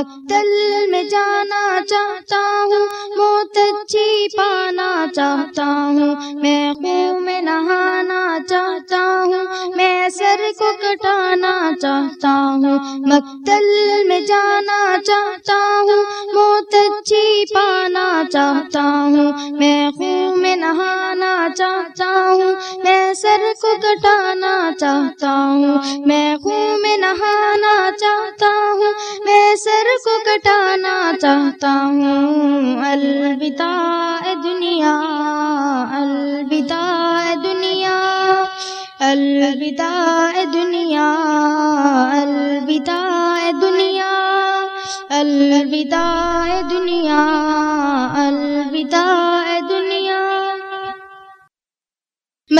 مقتل میں جانا چاہتا ہوں، موت اچھی پانا چاہتا ہوں، میں خون میں نہانا چاہتا ہوں، میں سر کو کٹانا چاہتا ہوں، مقتل میں جانا چاہتا ہوں، موت اچھی پانا چاہتا ہوں، میں خون میں نہانا چاہتا ہوں، میں سر کو کٹانا چاہتا ہوں، میں خون میں نہانا چاہتا ہوں سر کو کٹانا چاہتا ہوں۔ الوداع دنیا الوداع دنیا الوداع دنیا الوداع دنیا الوداع دنیا۔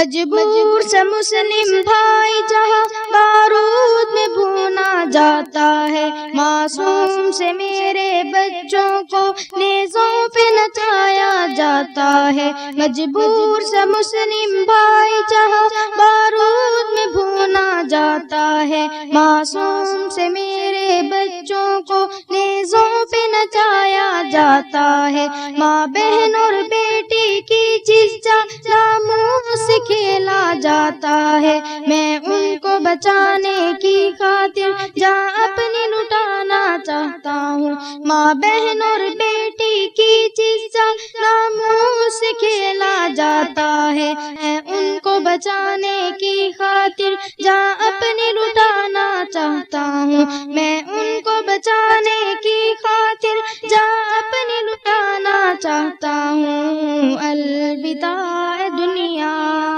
مجبور سے مسلم بھائی جہاں بارود میں بھونا جاتا ہے۔ معصوم سے میرے بچوں کو نیزوں پہ نچایا جاتا ہے۔ مجبور سے مسلم بھائی جہاں بارود میں بھونا جاتا ہے۔ معصوم سے میرے بچوں کو نیزوں پہ نچایا جاتا ہے۔ ماں بہن اور بیٹی کی چیزا ناموں سے کھیلا جاتا ہے۔ میں ان کو بچانے کی خاطر جان اپنی لٹانا چاہتا ہوں۔ ماں بہن اور بیٹی کی چیزا ناموں سے کھیلا جاتا ہے۔ میں ان کو بچانے کی خاطر جان اپنی لٹانا چاہتا ہوں۔ میں ان کو بچانے کی خاطر جان اپنی لٹانا چاہتا ہوں۔ الوداع دنیا۔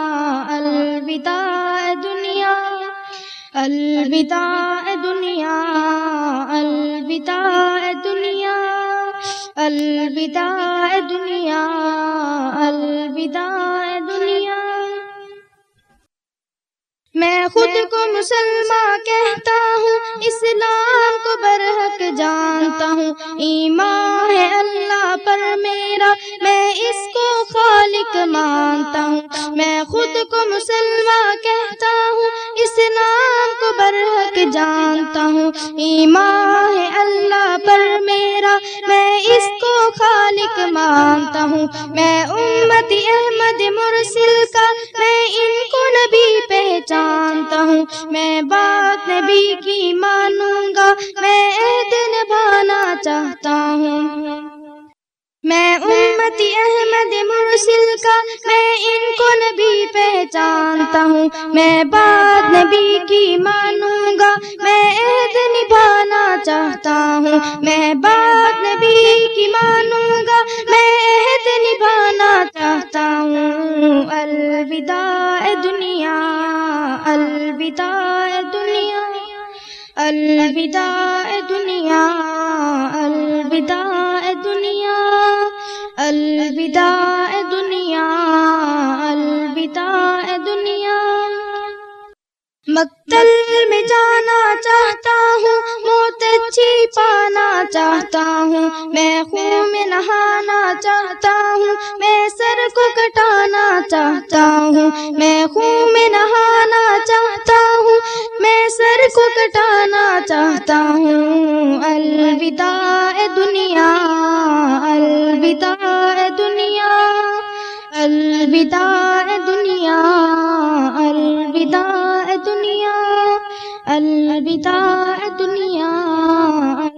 الوداع دنیا الوداع دنیا الوداع دنیا الوداع دنیا الوداع دنیا۔ میں خود کو مسلمان کہتا ہوں، اسلام کو برحق جانتا ہوں۔ ایمان ہے اللہ پر میرا، میں اس کو خالق مانتا ہوں۔ ہوں۔ ایمان ہے اللہ پر میرا۔ میں اس کو خالق مانتا ہوں۔ میں امت احمد مرسل کا۔ میں ان کو نبی پہچانتا ہوں۔ میں بات نبی کی مانوں گا۔ میں عہد نبھانا چاہتا ہوں۔ میں امتی احمد مرسل کا میں ان کو نبی پہچانتا ہوں۔ میں بات نبی کی مانوں گا۔ میں عہد نبھانا چاہتا ہوں۔ میں بات نبی کی مانوں گا۔ میں عہد نبھانا چاہتا ہوں۔ الوداع دنیا الوداع دنیا الوداع دنیا۔ دنیا۔ مقتل میں جانا چاہتا ہوں، موت اچھی پانا چاہتا ہوں۔ میں خون میں نہانا چاہتا ہوں، میں سر کو کٹانا چاہتا ہوں۔ میں خون میں نہانا چاہتا ہوں، میں سر کو کٹانا چاہتا ہوں۔ الوداع دنیا الوداع دنیا۔ الوداع الوداع دنیا الوداع دنیا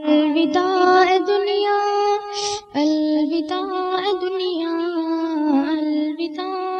الوداع دنیا الوداع دنیا الوداع